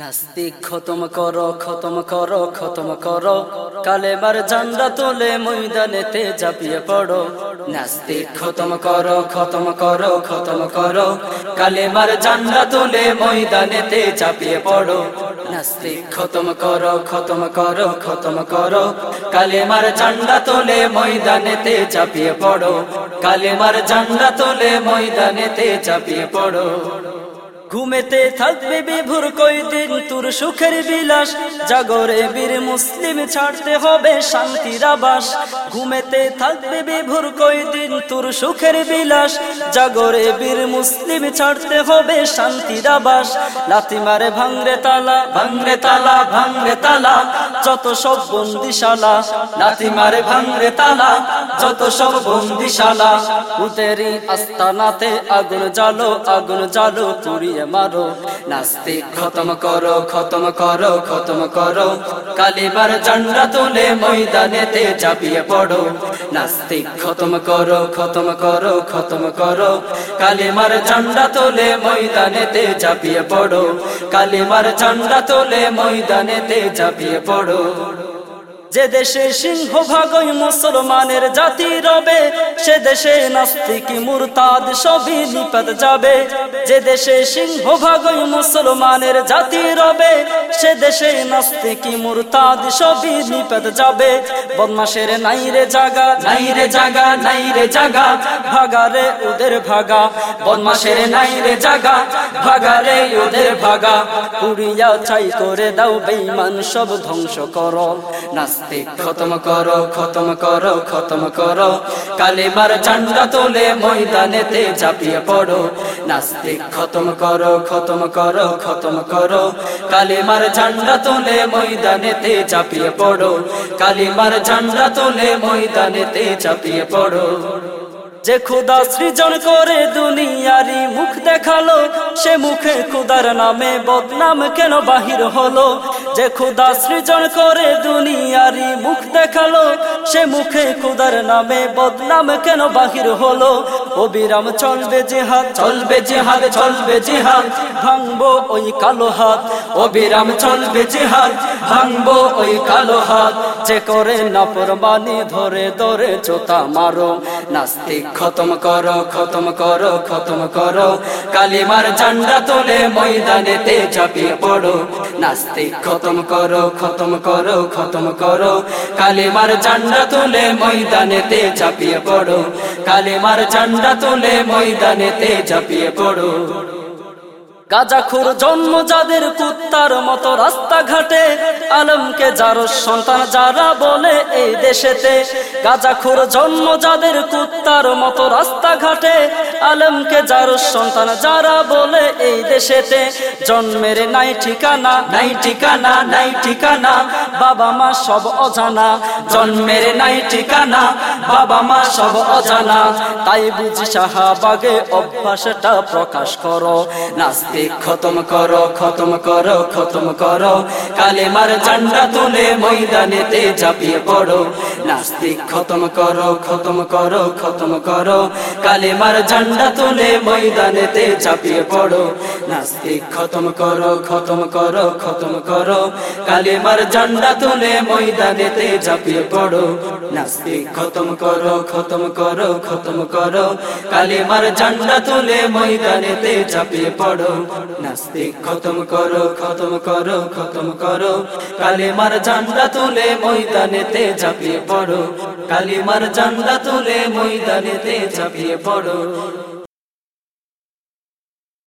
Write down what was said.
নাস্তিক খতম করো খতম করো খতম করো। কালেবার জান্ডা তোলে ময়দানেতে ঝাঁপিয়ে পড়ো। নাস্তিক খতম করো খতম করো খতম করো। কালেবার জান্ডা তোলে ময়দানেতে ঝাঁপিয়ে পড়ো। নাস্তিক খতম করো খতম করো খতম করো। কালেমার ঝান্ডা তোলে ময়দানেতে ঝাঁপিয়ে পড়ো। কালেমার ঝান্ডা তোলে ময়দানেতে ঝাঁপিয়ে পড়ো। ঘুমেতে থাকবে বিভুর কয়দিন, তোর সুখের বিলাস। জাগরে বীর মুসলিম, ছাড়তে হবে শান্তির আবাস। ঘুমেতে থাকবে বিভুর কয়দিন, তোর সুখের বিলাস। জাগরে বীর মুসলিম, ছাড়তে হবে শান্তির আবাস। লাথি মারে ভাঙরে তালা ভাঙরে তালা ভাঙরে তালা। যত সব বন্দিশালা, লাথি মারে, ভাঙরে তালা, যত সব বন্দিশালা উতেরি আস্তানাতে আগুন জালো আগুন জালো পুরিয়ে মারো। নাস্তিক, খতম করো খতম করো খতম করো। কালিবার ঝান্ডা তোলে ময়দানেতে চাপিয়ে পড়ো। নাস্তিক, খতম করো খতম করো খতম করো। কালিমার ঝান্ডা তোলে ময়দানেতে চাপিয়ে পড়ো। কালিমার ঝান্ডা তোলে ময়দানেতে চাপিয়ে পড়ো। যে দেশে সিংহ ভাগই মুসলমানের জাতি রবে, সে দেশে নাস্তিক মুরতাদ সবই নিপাত যাবে। যে দেশে সিংহ ভাগই মুসলমানের জাতি রবে, সে দেশে নাস্তিক মুরতাদ সবই নিপাত যাবে। বদমাসের নাই রে জাগা, নাই রে জাগা, নাই রে জাগা ভাগারে ওদের ভাগা। বদমাসের নাই রে জাগা ভাগারে ওদের ভাগা। পুরিয়া চাই করে দাও বেঈমান, সব ধ্বংস করো। নাস্তিক খতম করো খতম করো খতম করো। কালেমার ঝান্ডা তোলে ময়দানেতে ঝাঁপিয়ে পড়ো। নাস্তিক খতম করো খতম করো খতম করো। কালেমার ঝান্ডা তোলে ময়দানেতে ঝাঁপিয়ে পড়ো। কালিমার ঝান্ডা তোলে ময়দানেতে ঝাঁপিয়ে পড়ো। যে খুদা সৃজন করে দুনিয়ারি মুখ দেখাল, সে মুখে খুদার নামে বদনাম কেন বাহির হলো? যে খুদা সৃজন করে দুনিয়ারি মুখ দেখাল, সে মুখে খুদার নামে বদনাম কেন বাহির হলো? অবিরাম চলবে জেহাদ চলবে জেহাদ চলবে জেহাদ, ভাঙবো ওই কালো হাত। অবিরাম চলবে জেহাদ, ভাঙবো ওই কালো হাত। যে করে নাপরবানি ধরে ধরে চোতা মারো। নাস্তিক খতম করো খতম করো খতম করো। কালিমার ঝান্ডা তোলে ময়দানেতে চাপিয়ে পড়ো। নাস্তিক খতম করো খতম করো খতম করো। কালিমার ঝান্ডা তোলে ময়দানেতে ঝাঁপিয়ে পড়ো। কালিমার ঝান্ডা তোলে ময়দানেতে ঝাঁপিয়ে পড়ো। গাজাখুর জন্ম যাদের কুত্তার মতো রাস্তাঘাটে, আলমকে যার সন্তান যারা বলে এই দেশেতে। গাজাখুর জন্ম যাদের কুত্তার মতো রাস্তাঘাটে আলমকে যার সন্তান, যারা বলে এই দেশেতে জন্মের নাই ঠিকানা নাই ঠিকানা নাই ঠিকানা, বাবা মা সব অজানা। জন্মের নাই ঠিকানা, বাবা মা সব অজানা। তাই বুঝি শাহাবাগে অভ্যাসটা প্রকাশ করো। নাস্তিক খতম করো খতম করো খতম করো। কালেমার ঝান্ডা তুলে ময়দানেতে ঝাঁপিয়ে পড়ো। নাস্তিক খতম করো খতম করো খতম করো। কালেমার ঝান্ডা তুলে ময়দানেতে চাপিয়ে পড়ো। নাস্তিক খতম করো খতম করো খতম করো কালেমার ঝান্ডা তুলে ময়দানেতে ঝাঁপিয়ে পড়ো নাস্তিক খতম করো খতম করো খতম করো কালেমার ঝান্ডা তুলে ময়দানেতে ঝাঁপিয়ে পড়ো নাস্তিক খতম করো খতম করো খতম করো কালেমার ঝান্ডা তুলে ময়দানেতে ঝাঁপিয়ে পড়ো কালিমার ঝান্ডা তুলে ময়দানেতে ঝাঁপিয়ে পড়ো